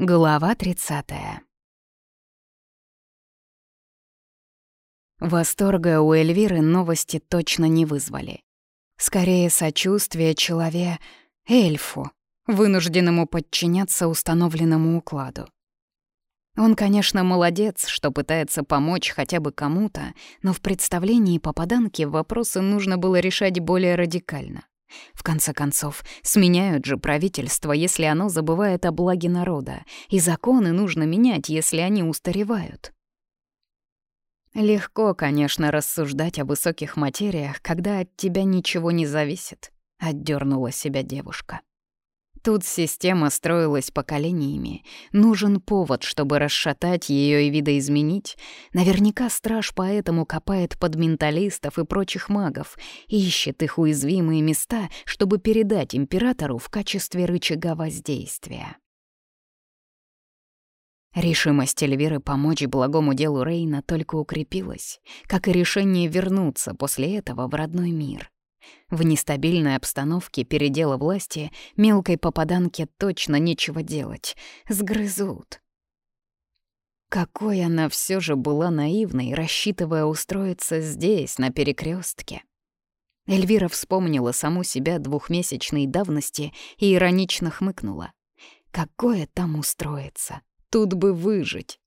Глава 30. Восторга у Эльвиры новости точно не вызвали. Скорее, сочувствие человеку, эльфу, вынужденному подчиняться установленному укладу. Он, конечно, молодец, что пытается помочь хотя бы кому-то, но в представлении попаданки вопросы нужно было решать более радикально. В конце концов, сменяют же правительство, если оно забывает о благе народа, и законы нужно менять, если они устаревают. Легко, конечно, рассуждать о высоких материях, когда от тебя ничего не зависит, — отдернула себя девушка. Тут система строилась поколениями. Нужен повод, чтобы расшатать ее и видоизменить. Наверняка страж поэтому копает под менталистов и прочих магов, ищет их уязвимые места, чтобы передать императору в качестве рычага воздействия. Решимость Эльвиры помочь благому делу Рейна только укрепилась, как и решение вернуться после этого в родной мир. В нестабильной обстановке передела власти мелкой попаданке точно нечего делать. Сгрызут. Какой она все же была наивной, рассчитывая устроиться здесь, на перекрестке. Эльвира вспомнила саму себя двухмесячной давности и иронично хмыкнула. Какое там устроиться? Тут бы выжить.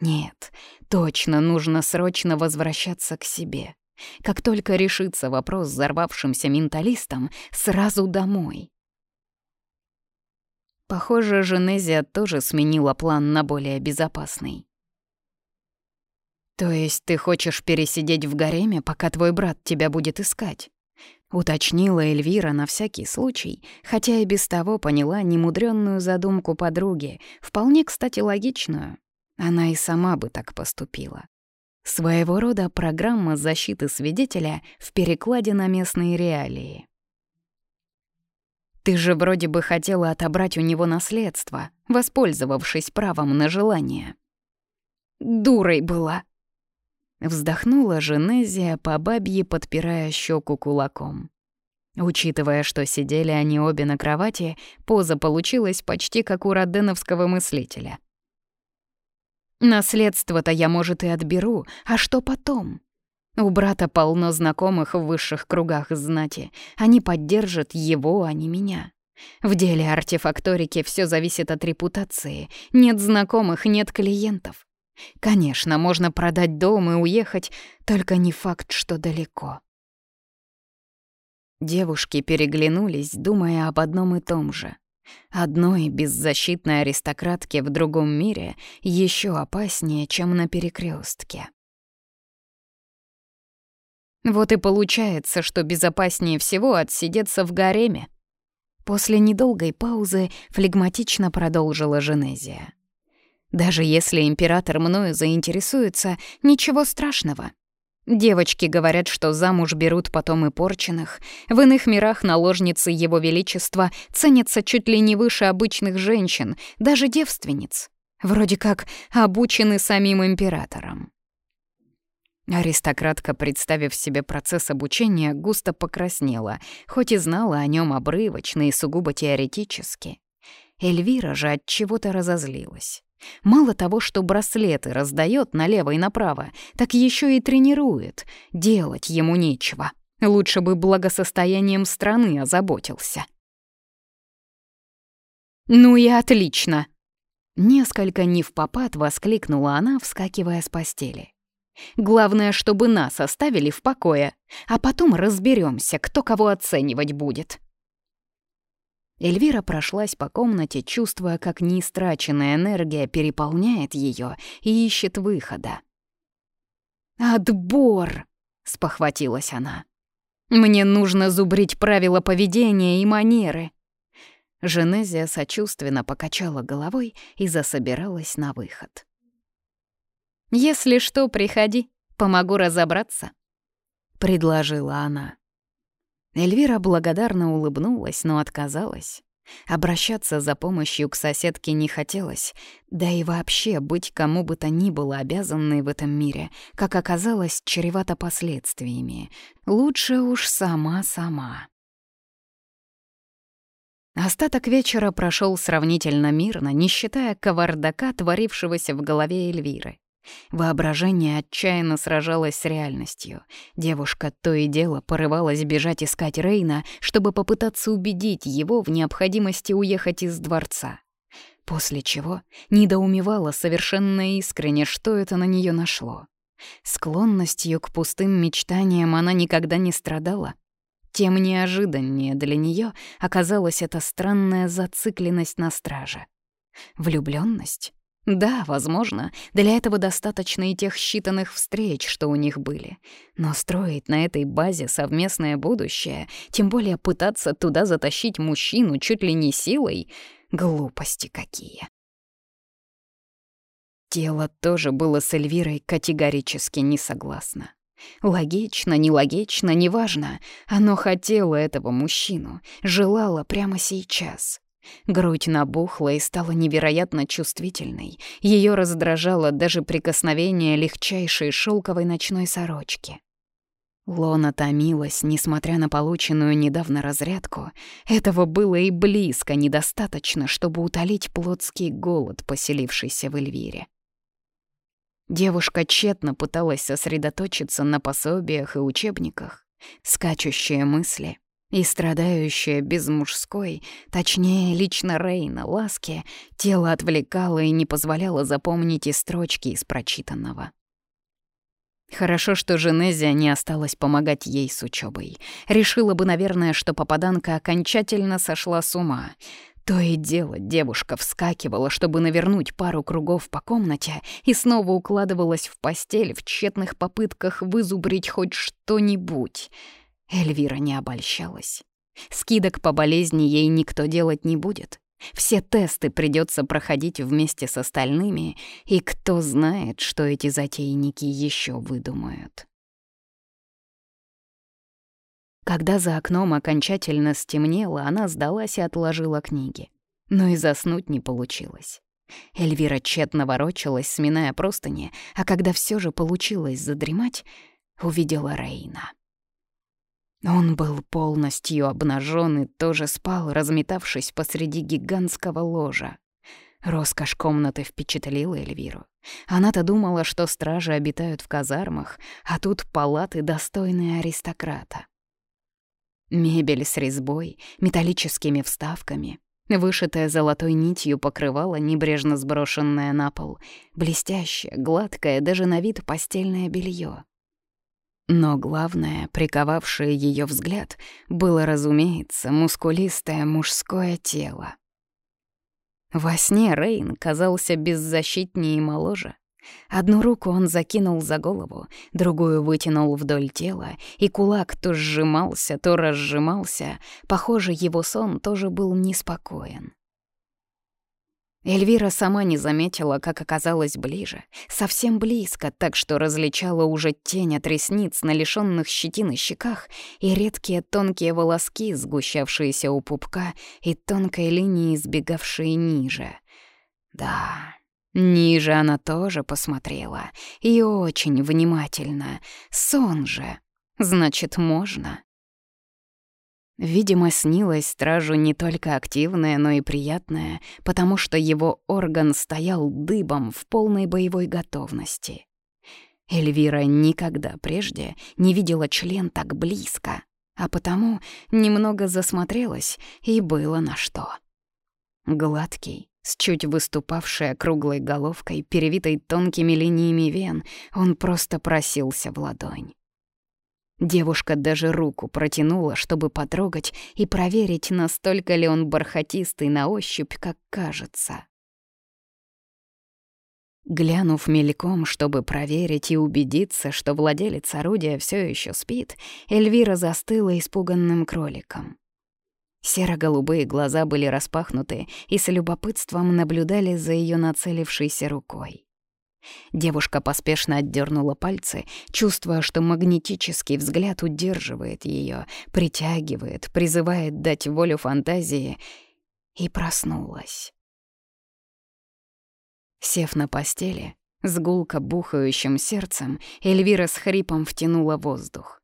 Нет, точно нужно срочно возвращаться к себе. Как только решится вопрос с взорвавшимся менталистом, сразу домой. Похоже, Женезия тоже сменила план на более безопасный. «То есть ты хочешь пересидеть в гареме, пока твой брат тебя будет искать?» Уточнила Эльвира на всякий случай, хотя и без того поняла немудрённую задумку подруги, вполне, кстати, логичную. Она и сама бы так поступила. Своего рода программа защиты свидетеля в перекладе на местные реалии. Ты же вроде бы хотела отобрать у него наследство, воспользовавшись правом на желание. Дурой была. Вздохнула Женезия по бабье, подпирая щеку кулаком. Учитывая, что сидели они обе на кровати, поза получилась почти как у роденовского мыслителя — Наследство-то я, может, и отберу, а что потом? У брата полно знакомых в высших кругах знати. Они поддержат его, а не меня. В деле артефакторики все зависит от репутации. Нет знакомых, нет клиентов. Конечно, можно продать дом и уехать, только не факт, что далеко. Девушки переглянулись, думая об одном и том же. Одной беззащитной аристократке в другом мире еще опаснее, чем на перекрестке. Вот и получается, что безопаснее всего отсидеться в гареме. После недолгой паузы флегматично продолжила Женезия. Даже если император мною заинтересуется, ничего страшного. Девочки говорят, что замуж берут потом и порченных. В иных мирах наложницы Его Величества ценятся чуть ли не выше обычных женщин, даже девственниц. Вроде как обучены самим императором. Аристократка, представив себе процесс обучения, густо покраснела, хоть и знала о нем обрывочно и сугубо теоретически. Эльвира же от чего-то разозлилась. Мало того, что браслеты раздает налево и направо, так еще и тренирует. Делать ему нечего. Лучше бы благосостоянием страны озаботился. «Ну и отлично!» Несколько не в попад воскликнула она, вскакивая с постели. «Главное, чтобы нас оставили в покое, а потом разберемся, кто кого оценивать будет». Эльвира прошлась по комнате, чувствуя, как неистраченная энергия переполняет ее и ищет выхода. «Отбор!» — спохватилась она. «Мне нужно зубрить правила поведения и манеры». Женезия сочувственно покачала головой и засобиралась на выход. «Если что, приходи, помогу разобраться», — предложила она. Эльвира благодарно улыбнулась, но отказалась. Обращаться за помощью к соседке не хотелось, да и вообще быть кому бы то ни было обязанной в этом мире, как оказалось, чревато последствиями. Лучше уж сама-сама. Остаток вечера прошел сравнительно мирно, не считая кавардака, творившегося в голове Эльвиры. Воображение отчаянно сражалось с реальностью. Девушка то и дело порывалась бежать искать Рейна, чтобы попытаться убедить его в необходимости уехать из дворца. После чего недоумевала совершенно искренне, что это на нее нашло. Склонностью к пустым мечтаниям она никогда не страдала, тем неожиданнее для нее оказалась эта странная зацикленность на страже. Влюбленность? Да, возможно, для этого достаточно и тех считанных встреч, что у них были. Но строить на этой базе совместное будущее, тем более пытаться туда затащить мужчину чуть ли не силой — глупости какие. Тело тоже было с Эльвирой категорически не согласно. Логично, нелогично, неважно. Оно хотело этого мужчину, желало прямо сейчас. Грудь набухла и стала невероятно чувствительной. Ее раздражало даже прикосновение легчайшей шелковой ночной сорочки. Лона томилась, несмотря на полученную недавно разрядку. Этого было и близко недостаточно, чтобы утолить плотский голод, поселившийся в Эльвире. Девушка тщетно пыталась сосредоточиться на пособиях и учебниках. Скачущие мысли и страдающая без мужской, точнее, лично Рейна, ласки, тело отвлекало и не позволяло запомнить и строчки из прочитанного. Хорошо, что Женезия не осталась помогать ей с учебой. Решила бы, наверное, что попаданка окончательно сошла с ума. То и дело девушка вскакивала, чтобы навернуть пару кругов по комнате и снова укладывалась в постель в тщетных попытках вызубрить хоть что-нибудь. Эльвира не обольщалась. Скидок по болезни ей никто делать не будет. Все тесты придется проходить вместе с остальными, и кто знает, что эти затейники еще выдумают. Когда за окном окончательно стемнело, она сдалась и отложила книги. Но и заснуть не получилось. Эльвира тщетно ворочалась, сминая простыни, а когда все же получилось задремать, увидела Рейна. Он был полностью обнажен и тоже спал, разметавшись посреди гигантского ложа. Роскошь комнаты впечатлила Эльвиру. Она-то думала, что стражи обитают в казармах, а тут палаты, достойные аристократа. Мебель с резьбой, металлическими вставками, вышитая золотой нитью покрывало, небрежно сброшенное на пол, блестящее, гладкое, даже на вид постельное белье. Но главное, приковавшее ее взгляд, было, разумеется, мускулистое мужское тело. Во сне Рейн казался беззащитнее и моложе, Одну руку он закинул за голову, другую вытянул вдоль тела, и кулак то сжимался, то разжимался. Похоже, его сон тоже был неспокоен. Эльвира сама не заметила, как оказалась ближе, совсем близко, так что различала уже тень от ресниц на лишённых щетины щеках и редкие тонкие волоски, сгущавшиеся у пупка, и тонкой линии, сбегавшие ниже. Да, Ниже она тоже посмотрела. И очень внимательно. Сон же. Значит, можно. Видимо, снилось стражу не только активное, но и приятное, потому что его орган стоял дыбом в полной боевой готовности. Эльвира никогда прежде не видела член так близко, а потому немного засмотрелась, и было на что. Гладкий, с чуть выступавшей круглой головкой, перевитой тонкими линиями вен, он просто просился в ладонь. Девушка даже руку протянула, чтобы потрогать и проверить, настолько ли он бархатистый на ощупь, как кажется. Глянув мельком, чтобы проверить и убедиться, что владелец орудия все еще спит, Эльвира застыла испуганным кроликом. Серо-голубые глаза были распахнуты и с любопытством наблюдали за ее нацелившейся рукой. Девушка поспешно отдернула пальцы, чувствуя, что магнетический взгляд удерживает ее, притягивает, призывает дать волю фантазии, и проснулась. Сев на постели, с гулко бухающим сердцем, Эльвира с хрипом втянула воздух.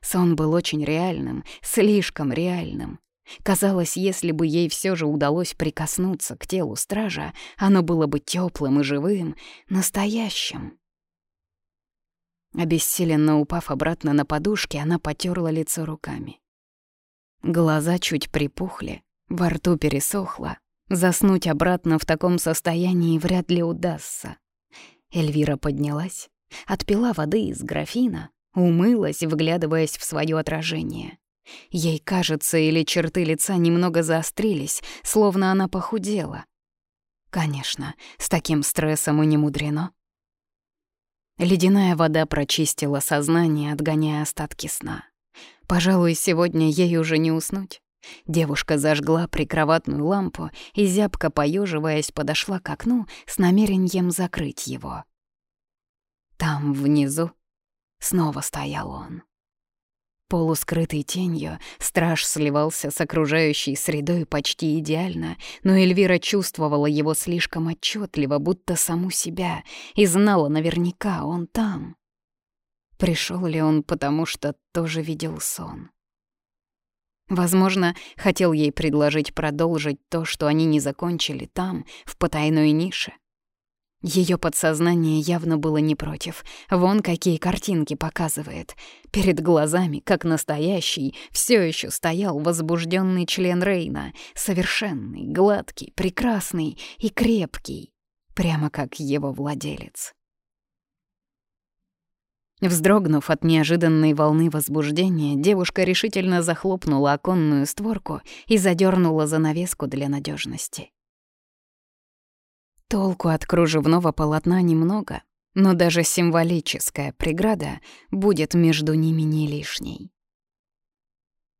Сон был очень реальным, слишком реальным. Казалось, если бы ей все же удалось прикоснуться к телу стража, оно было бы теплым и живым, настоящим. Обессиленно упав обратно на подушки, она потерла лицо руками. Глаза чуть припухли, во рту пересохло. Заснуть обратно в таком состоянии вряд ли удастся. Эльвира поднялась, отпила воды из графина, умылась, вглядываясь в свое отражение. Ей кажется, или черты лица немного заострились, словно она похудела. Конечно, с таким стрессом и не мудрено. Ледяная вода прочистила сознание, отгоняя остатки сна. Пожалуй, сегодня ей уже не уснуть. Девушка зажгла прикроватную лампу и, зябко поеживаясь, подошла к окну с намерением закрыть его. Там, внизу, снова стоял он. Полускрытый тенью, страж сливался с окружающей средой почти идеально, но Эльвира чувствовала его слишком отчетливо, будто саму себя, и знала наверняка, он там. Пришел ли он потому, что тоже видел сон? Возможно, хотел ей предложить продолжить то, что они не закончили там, в потайной нише — ее подсознание явно было не против. Вон какие картинки показывает. Перед глазами, как настоящий, все еще стоял возбужденный член Рейна, совершенный, гладкий, прекрасный и крепкий, прямо как его владелец. Вздрогнув от неожиданной волны возбуждения, девушка решительно захлопнула оконную створку и задернула занавеску для надежности. Толку от кружевного полотна немного, но даже символическая преграда будет между ними не лишней.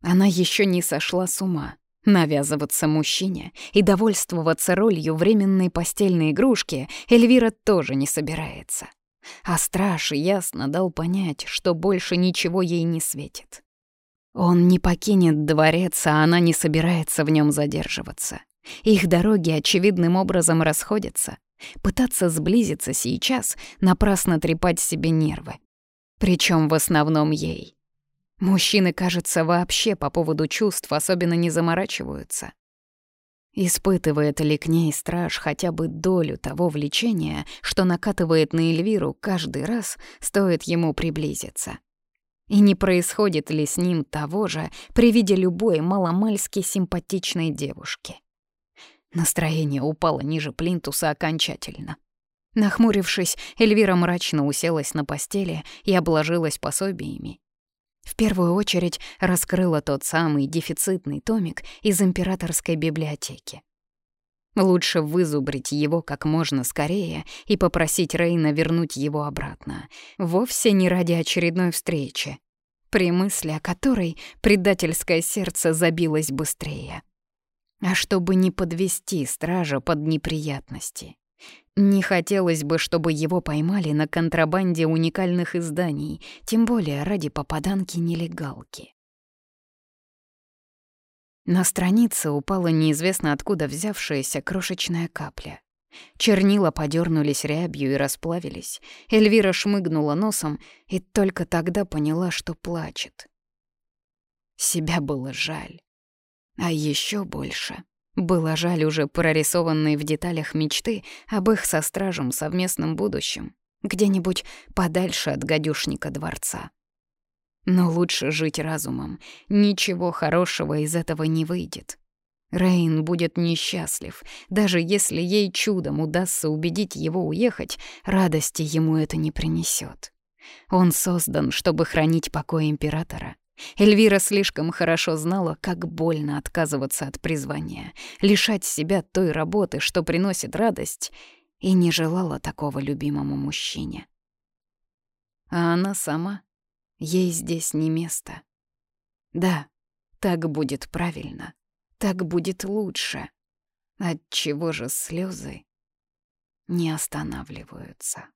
Она еще не сошла с ума. Навязываться мужчине и довольствоваться ролью временной постельной игрушки Эльвира тоже не собирается. А страж ясно дал понять, что больше ничего ей не светит. Он не покинет дворец, а она не собирается в нем задерживаться. Их дороги очевидным образом расходятся. Пытаться сблизиться сейчас — напрасно трепать себе нервы. Причем в основном ей. Мужчины, кажется, вообще по поводу чувств особенно не заморачиваются. Испытывает ли к ней страж хотя бы долю того влечения, что накатывает на Эльвиру каждый раз, стоит ему приблизиться? И не происходит ли с ним того же при виде любой маломальски симпатичной девушки? Настроение упало ниже плинтуса окончательно. Нахмурившись, Эльвира мрачно уселась на постели и обложилась пособиями. В первую очередь раскрыла тот самый дефицитный томик из императорской библиотеки. Лучше вызубрить его как можно скорее и попросить Рейна вернуть его обратно. Вовсе не ради очередной встречи, при мысли о которой предательское сердце забилось быстрее а чтобы не подвести стража под неприятности. Не хотелось бы, чтобы его поймали на контрабанде уникальных изданий, тем более ради попаданки-нелегалки. На странице упала неизвестно откуда взявшаяся крошечная капля. Чернила подернулись рябью и расплавились. Эльвира шмыгнула носом и только тогда поняла, что плачет. Себя было жаль. А еще больше было жаль уже прорисованной в деталях мечты об их со стражем совместном будущем, где-нибудь подальше от гадюшника дворца. Но лучше жить разумом. Ничего хорошего из этого не выйдет. Рейн будет несчастлив. Даже если ей чудом удастся убедить его уехать, радости ему это не принесет. Он создан, чтобы хранить покой императора. Эльвира слишком хорошо знала, как больно отказываться от призвания, лишать себя той работы, что приносит радость, и не желала такого любимому мужчине. А она сама? Ей здесь не место. Да, так будет правильно, так будет лучше. Отчего же слезы не останавливаются?